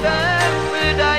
Then would I